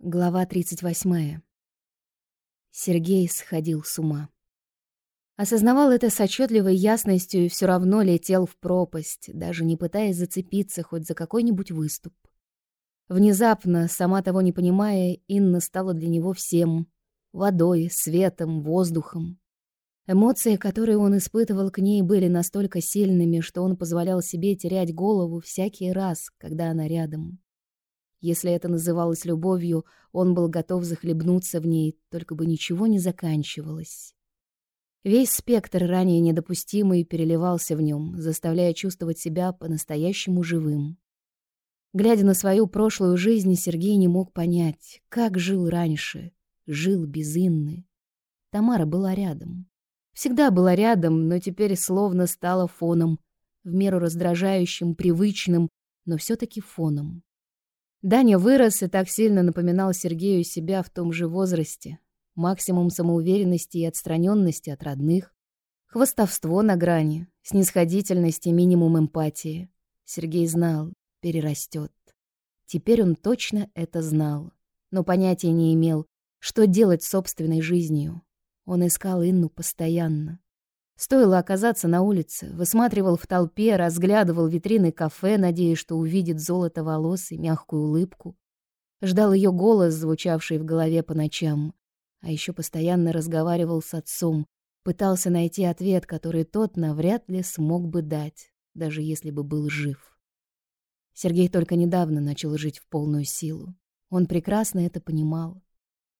Глава 38. Сергей сходил с ума. Осознавал это с отчетливой ясностью и все равно летел в пропасть, даже не пытаясь зацепиться хоть за какой-нибудь выступ. Внезапно, сама того не понимая, Инна стала для него всем — водой, светом, воздухом. Эмоции, которые он испытывал к ней, были настолько сильными, что он позволял себе терять голову всякий раз, когда она рядом. Если это называлось любовью, он был готов захлебнуться в ней, только бы ничего не заканчивалось. Весь спектр ранее недопустимый переливался в нем, заставляя чувствовать себя по-настоящему живым. Глядя на свою прошлую жизнь, Сергей не мог понять, как жил раньше, жил без Инны. Тамара была рядом. Всегда была рядом, но теперь словно стала фоном, в меру раздражающим, привычным, но все таки фоном. Даня вырос и так сильно напоминал Сергею себя в том же возрасте. Максимум самоуверенности и отстраненности от родных. Хвостовство на грани, снисходительность и минимум эмпатии. Сергей знал, перерастет. Теперь он точно это знал, но понятия не имел, что делать с собственной жизнью. Он искал Инну постоянно. Стоило оказаться на улице, высматривал в толпе, разглядывал витрины кафе, надеясь, что увидит золото волос и мягкую улыбку. Ждал ее голос, звучавший в голове по ночам. А еще постоянно разговаривал с отцом, пытался найти ответ, который тот навряд ли смог бы дать, даже если бы был жив. Сергей только недавно начал жить в полную силу. Он прекрасно это понимал.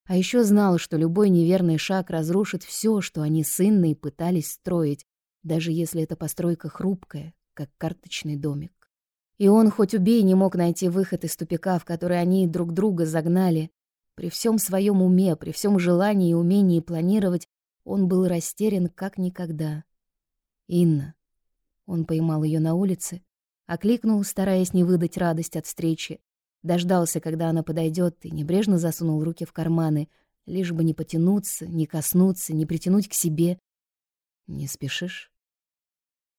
А еще знал, что любой неверный шаг разрушит все, что они с Инной пытались строить, даже если эта постройка хрупкая, как карточный домик. И он, хоть убей, не мог найти выход из тупика, в который они друг друга загнали. При всем своем уме, при всем желании и умении планировать, он был растерян как никогда. «Инна». Он поймал ее на улице, окликнул, стараясь не выдать радость от встречи, Дождался, когда она подойдет, и небрежно засунул руки в карманы, лишь бы не потянуться, не коснуться, не притянуть к себе. «Не спешишь?»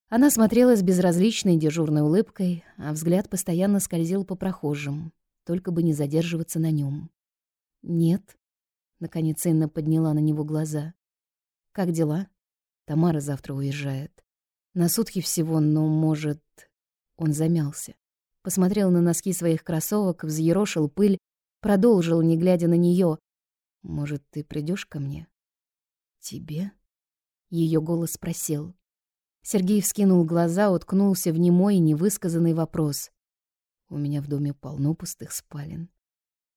Она смотрела с безразличной дежурной улыбкой, а взгляд постоянно скользил по прохожим, только бы не задерживаться на нем. «Нет», — наконец Инна подняла на него глаза. «Как дела?» «Тамара завтра уезжает. На сутки всего, но, может...» Он замялся. Посмотрел на носки своих кроссовок, взъерошил пыль, продолжил, не глядя на нее. «Может, ты придешь ко мне?» «Тебе?» Ее голос спросил. Сергей вскинул глаза, уткнулся в немой невысказанный вопрос. «У меня в доме полно пустых спален».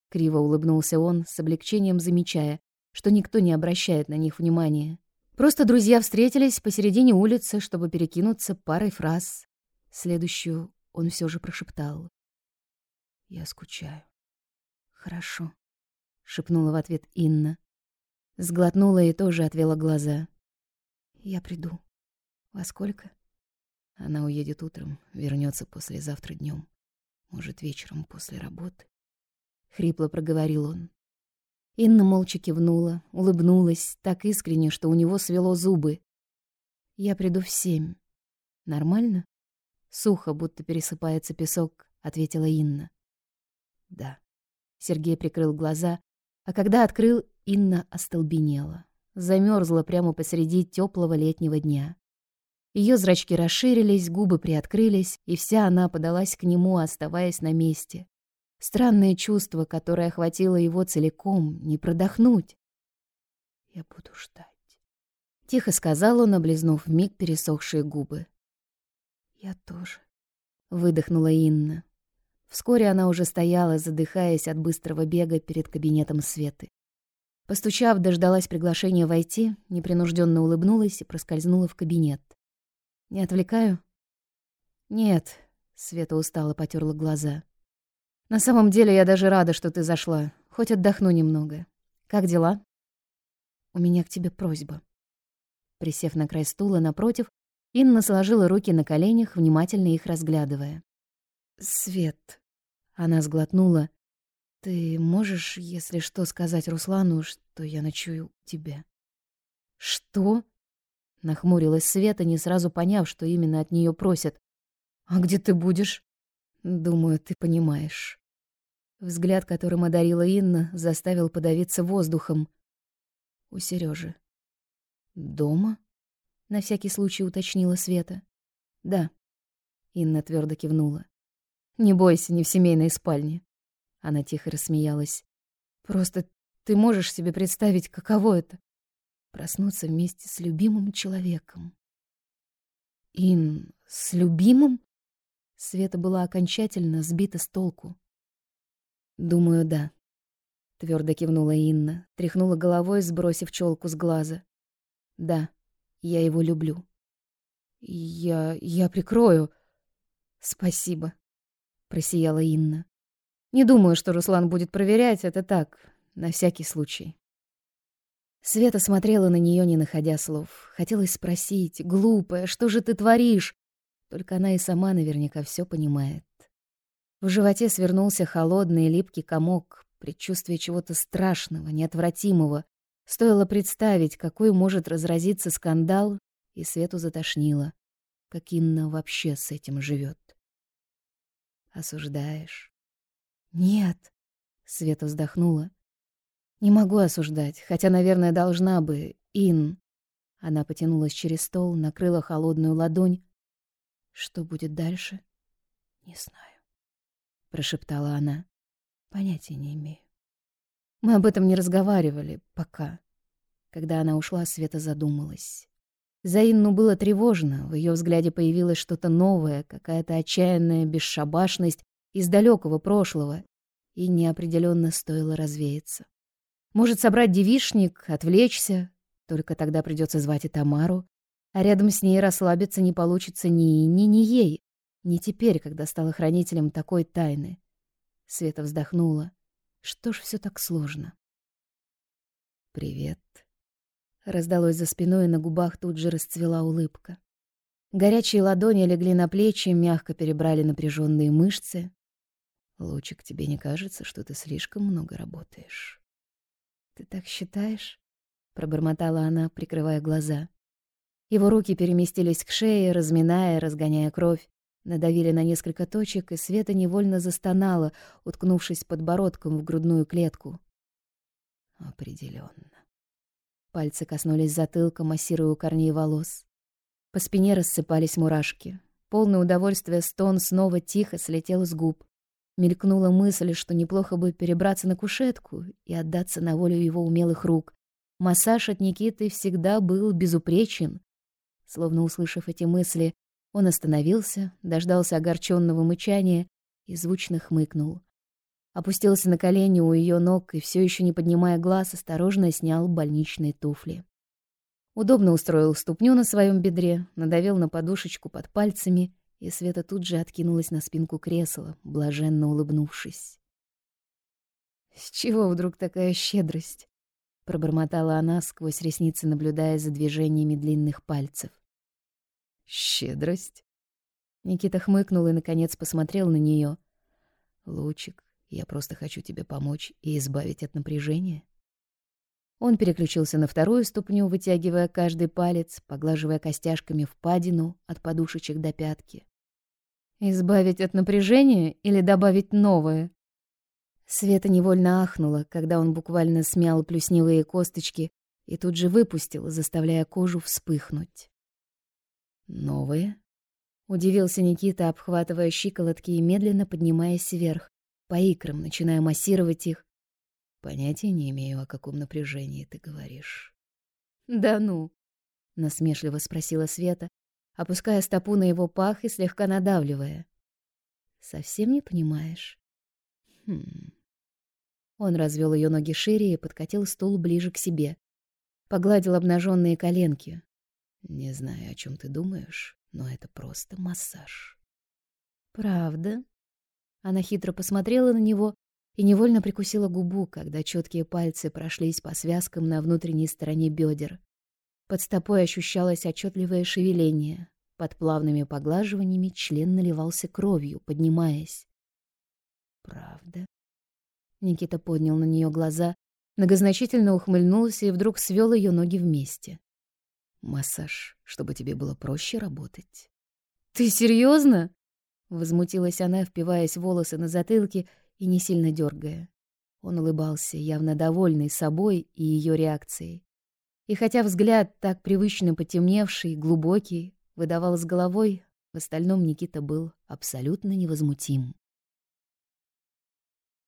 Криво улыбнулся он, с облегчением замечая, что никто не обращает на них внимания. Просто друзья встретились посередине улицы, чтобы перекинуться парой фраз. Следующую он все же прошептал. «Я скучаю». «Хорошо», — шепнула в ответ Инна. Сглотнула и тоже отвела глаза. «Я приду. Во сколько?» Она уедет утром, вернется послезавтра днем, Может, вечером после работы. Хрипло проговорил он. Инна молча кивнула, улыбнулась, так искренне, что у него свело зубы. «Я приду в семь. Нормально?» Сухо, будто пересыпается песок, ответила Инна. Да. Сергей прикрыл глаза, а когда открыл, Инна остолбенела. Замерзла прямо посреди теплого летнего дня. Ее зрачки расширились, губы приоткрылись, и вся она подалась к нему, оставаясь на месте. Странное чувство, которое охватило его целиком, не продохнуть. «Я буду ждать», — тихо сказал он, облизнув вмиг пересохшие губы. «Я тоже», — выдохнула Инна. Вскоре она уже стояла, задыхаясь от быстрого бега перед кабинетом Светы. Постучав, дождалась приглашения войти, непринужденно улыбнулась и проскользнула в кабинет. «Не отвлекаю?» «Нет», — Света устало потерла глаза. «На самом деле я даже рада, что ты зашла. Хоть отдохну немного. Как дела?» «У меня к тебе просьба». Присев на край стула напротив, Инна сложила руки на коленях, внимательно их разглядывая. «Свет», — она сглотнула, — «ты можешь, если что, сказать Руслану, что я ночую у тебя?» «Что?» — нахмурилась Света, не сразу поняв, что именно от нее просят. «А где ты будешь?» «Думаю, ты понимаешь». Взгляд, которым одарила Инна, заставил подавиться воздухом. У Сережи. «Дома?» — на всякий случай уточнила Света. «Да». Инна твердо кивнула. «Не бойся, не в семейной спальне». Она тихо рассмеялась. «Просто ты можешь себе представить, каково это — проснуться вместе с любимым человеком». «Ин, с любимым?» Света была окончательно сбита с толку. «Думаю, да», — твердо кивнула Инна, тряхнула головой, сбросив челку с глаза. «Да, я его люблю». «Я... я прикрою». «Спасибо», — просияла Инна. «Не думаю, что Руслан будет проверять, это так, на всякий случай». Света смотрела на нее, не находя слов. Хотелось спросить, глупая, что же ты творишь? Только она и сама наверняка все понимает. В животе свернулся холодный липкий комок, предчувствие чего-то страшного, неотвратимого. Стоило представить, какой может разразиться скандал, и Свету затошнило. Как Инна вообще с этим живет? Осуждаешь? Нет, Света вздохнула. Не могу осуждать, хотя, наверное, должна бы. Ин. Она потянулась через стол, накрыла холодную ладонь. Что будет дальше? Не знаю прошептала она. Понятия не имею. Мы об этом не разговаривали пока. Когда она ушла, Света задумалась. За Инну было тревожно, в ее взгляде появилось что-то новое, какая-то отчаянная бесшабашность из далекого прошлого, и неопределенно стоило развеяться. Может, собрать девишник, отвлечься, только тогда придется звать и Тамару, а рядом с ней расслабиться не получится ни Инне, ни ей. Не теперь, когда стала хранителем такой тайны. Света вздохнула. Что ж все так сложно? «Привет». Раздалось за спиной, и на губах тут же расцвела улыбка. Горячие ладони легли на плечи, мягко перебрали напряженные мышцы. «Лучик, тебе не кажется, что ты слишком много работаешь?» «Ты так считаешь?» — пробормотала она, прикрывая глаза. Его руки переместились к шее, разминая, разгоняя кровь. Надавили на несколько точек, и Света невольно застонала, уткнувшись подбородком в грудную клетку. Определенно. Пальцы коснулись затылка, массируя у корней волос. По спине рассыпались мурашки. Полное удовольствие стон снова тихо слетел с губ. Мелькнула мысль, что неплохо бы перебраться на кушетку и отдаться на волю его умелых рук. Массаж от Никиты всегда был безупречен. Словно услышав эти мысли, он остановился, дождался огорченного мычания и звучно хмыкнул. Опустился на колени у ее ног и, все еще не поднимая глаз, осторожно снял больничные туфли. Удобно устроил ступню на своем бедре, надавил на подушечку под пальцами, и Света тут же откинулась на спинку кресла, блаженно улыбнувшись. «С чего вдруг такая щедрость?» — пробормотала она сквозь ресницы, наблюдая за движениями длинных пальцев. Щедрость. Никита хмыкнул и, наконец, посмотрел на нее. «Лучик, я просто хочу тебе помочь и избавить от напряжения». Он переключился на вторую ступню, вытягивая каждый палец, поглаживая костяшками впадину от подушечек до пятки. «Избавить от напряжения или добавить новое?» Света невольно ахнула, когда он буквально смял плюсневые косточки и тут же выпустил, заставляя кожу вспыхнуть. «Новые?» — удивился Никита, обхватывая щиколотки и медленно поднимаясь вверх, по икрам, начиная массировать их. «Понятия не имею, о каком напряжении ты говоришь». «Да ну?» — насмешливо спросила Света, опуская стопу на его пах и слегка надавливая. «Совсем не понимаешь?» «Хм...» Он развел ее ноги шире и подкатил стул ближе к себе. Погладил обнаженные коленки, не знаю, о чем ты думаешь, но это просто массаж. Правда? Она хитро посмотрела на него и невольно прикусила губу, когда четкие пальцы прошлись по связкам на внутренней стороне бедер. Под стопой ощущалось отчетливое шевеление. Под плавными поглаживаниями член наливался кровью, поднимаясь. Правда? Никита поднял на нее глаза, многозначительно ухмыльнулся и вдруг свел ее ноги вместе. Массаж, чтобы тебе было проще работать. Ты серьезно? Возмутилась она, впиваясь в волосы на затылке и не сильно дергая. Он улыбался, явно довольный собой и ее реакцией. И хотя взгляд, так привычно потемневший, глубокий, выдавал с головой, в остальном Никита был абсолютно невозмутим.